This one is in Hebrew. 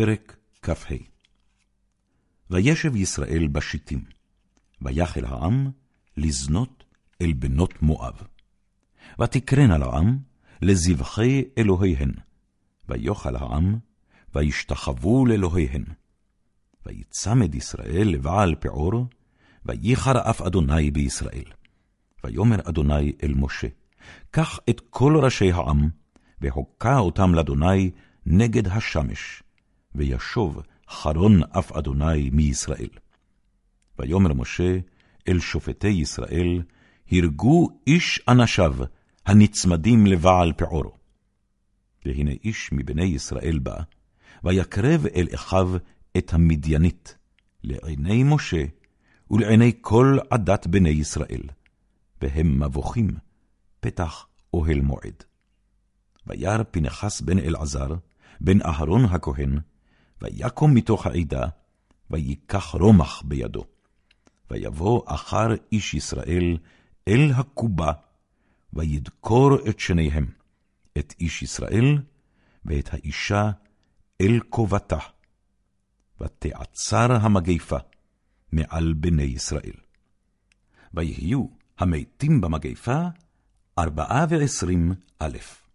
פרק כ"ה וישב ישראל בשיטים, ויחל העם לזנות אל בנות מואב. ותקרן לעם לזבחי אלוהיהן, ויאכל העם, וישתחוו לאלוהיהן. ויצמד ישראל לבעל פעור, וייחר אף אדוני בישראל. ויאמר אדוני אל משה, קח את כל ראשי העם, והוקע אותם לאדוני נגד השמש, וישוב חרון אף אדוני מישראל. ויאמר משה אל שופטי ישראל, הרגו איש אנשיו הנצמדים לבעל פעורו. והנה איש מבני ישראל בא, ויקרב אל אחיו את המדיינית, לעיני משה ולעיני כל עדת בני ישראל, והם מבוכים פתח אוהל מועד. וירא פנחס בן אלעזר, בן אהרון הכהן, ויקום מתוך העדה, ויקח רומח בידו. ויבוא אחר איש ישראל אל הקובה, וידקור את שניהם, את איש ישראל ואת האישה אל קובתה. ותעצר המגיפה מעל בני ישראל. ויהיו המתים במגיפה ארבעה ועשרים אלף.